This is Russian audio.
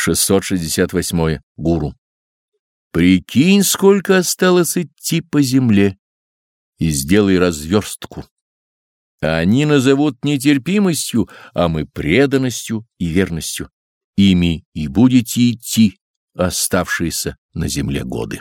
668. Гуру. Прикинь, сколько осталось идти по земле, и сделай разверстку. Они назовут нетерпимостью, а мы преданностью и верностью. Ими и будете идти оставшиеся на земле годы.